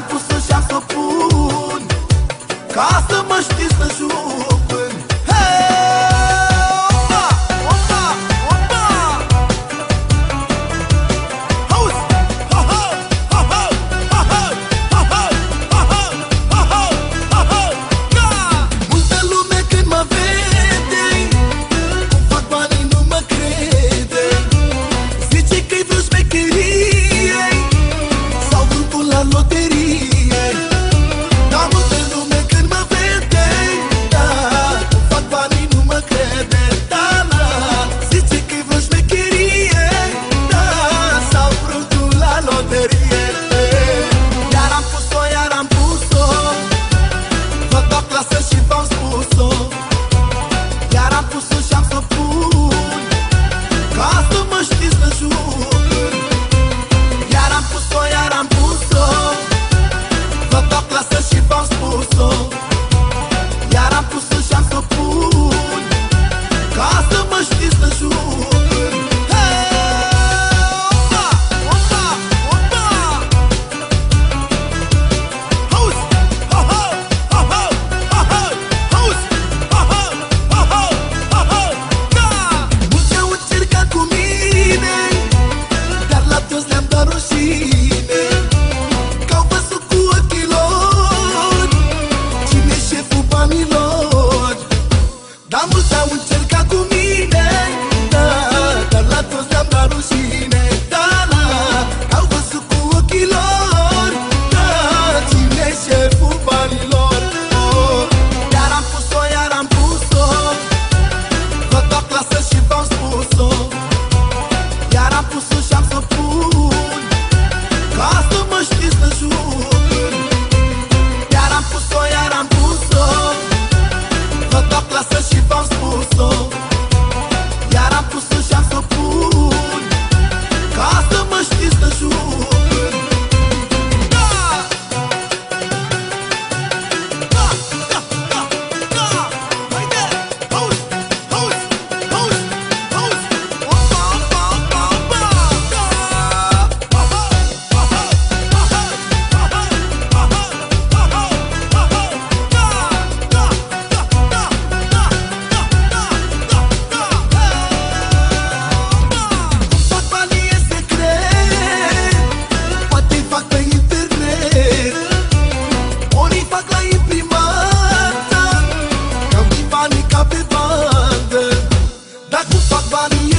Mi-am pus să-și am Ca să mă știți să joc. body.